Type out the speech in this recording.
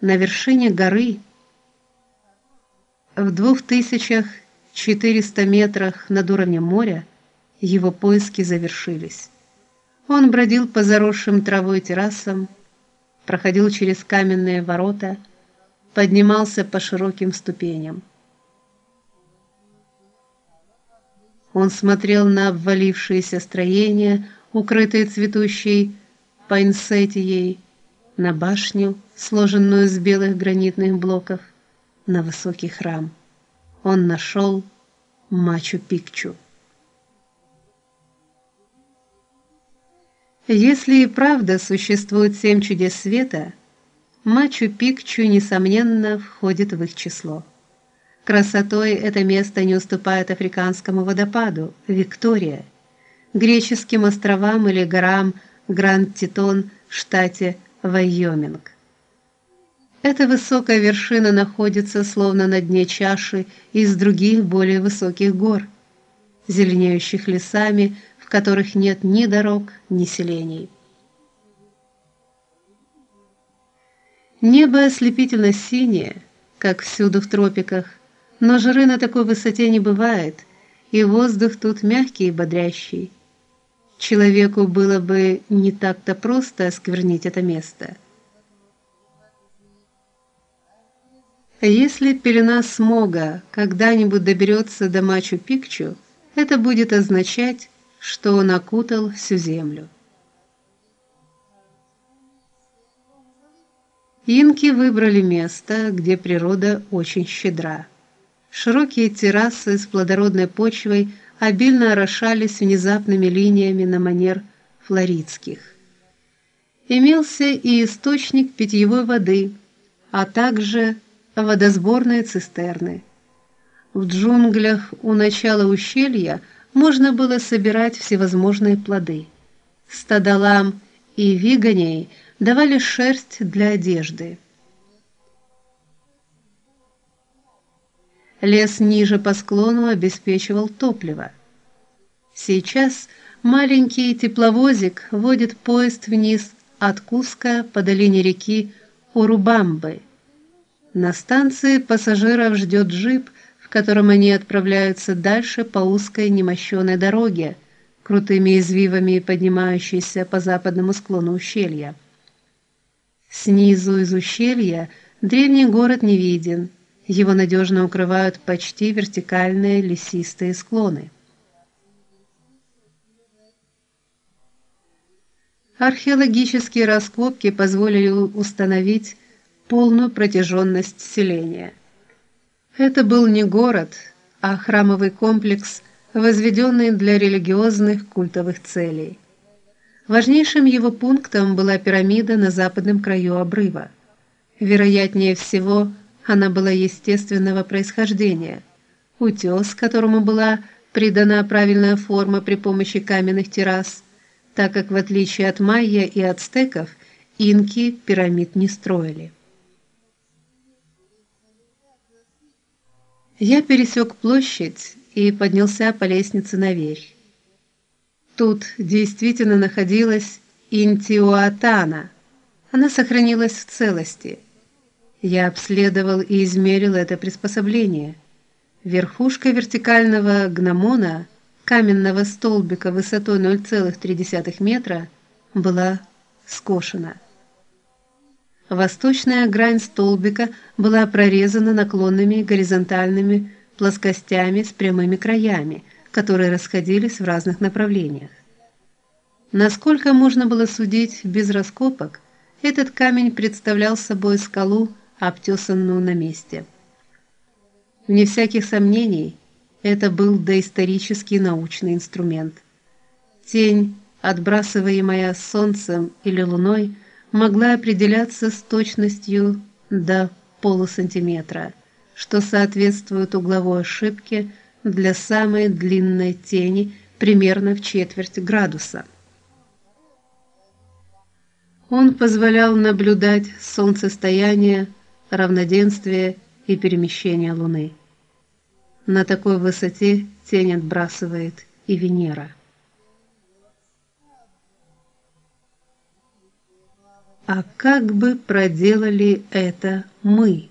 на вершине горы в двух тысячах четыреста метрах над уровнем моря его поиски завершились. Он бродил по заросшим травой террасам, проходил через каменные ворота, поднимался по широким ступеням. Он смотрел на обвалившиеся строения, укрытые цветущей пойнсетией, на башню, сложенную из белых гранитных блоков, на высокий храм. Он нашел Мачу-Пикчу. Если и правда существует семь чудес света, Мачу-Пикчу несомненно входит в их число. Красотой это место не уступает африканскому водопаду Виктория, греческим островам или горам Гранд-Титон в штате Вайоминг. Эта высокая вершина находится словно на дне чаши из других более высоких гор, зеленеющих лесами, в которых нет ни дорог, ни селений. Небо ослепительно синее, как всюду в тропиках, но жары на такой высоте не бывает, и воздух тут мягкий и бодрящий. Человеку было бы не так-то просто осквернить это место. Если пелена смога когда-нибудь доберется до Мачу-Пикчу, это будет означать, что он окутал всю землю. Инки выбрали место, где природа очень щедра. Широкие террасы с плодородной почвой обильно орошались внезапными линиями на манер флоридских. Имелся и источник питьевой воды, а также водосборные цистерны. В джунглях у начала ущелья можно было собирать всевозможные плоды. Стадолам и виганей давали шерсть для одежды. Лес ниже по склону обеспечивал топливо. Сейчас маленький тепловозик водит поезд вниз от Куска по долине реки Урубамбы. На станции пассажиров ждет джип, в котором они отправляются дальше по узкой немощенной дороге, крутыми извивами поднимающейся по западному склону ущелья. Снизу из ущелья древний город не виден его надежно укрывают почти вертикальные лесистые склоны. Археологические раскопки позволили установить полную протяженность селения. Это был не город, а храмовый комплекс, возведенный для религиозных культовых целей. Важнейшим его пунктом была пирамида на западном краю обрыва. Вероятнее всего, она была естественного происхождения. Утес, которому была придана правильная форма при помощи каменных террас, так как в отличие от майя и ацтеков, инки пирамид не строили. Я пересек площадь и поднялся по лестнице наверх. Тут действительно находилась Интиуатана. Она сохранилась в целости. Я обследовал и измерил это приспособление. Верхушка вертикального гномона, каменного столбика высотой 0,3 метра, была скошена. Восточная грань столбика была прорезана наклонными горизонтальными плоскостями с прямыми краями, которые расходились в разных направлениях. Насколько можно было судить без раскопок, этот камень представлял собой скалу обтесанную на месте. Вне всяких сомнений, это был доисторический научный инструмент. Тень, отбрасываемая солнцем или луной, могла определяться с точностью до полусантиметра, что соответствует угловой ошибке для самой длинной тени примерно в четверть градуса. Он позволял наблюдать солнцестояние равноденствие и перемещение Луны. На такой высоте тень отбрасывает и Венера. А как бы проделали это мы?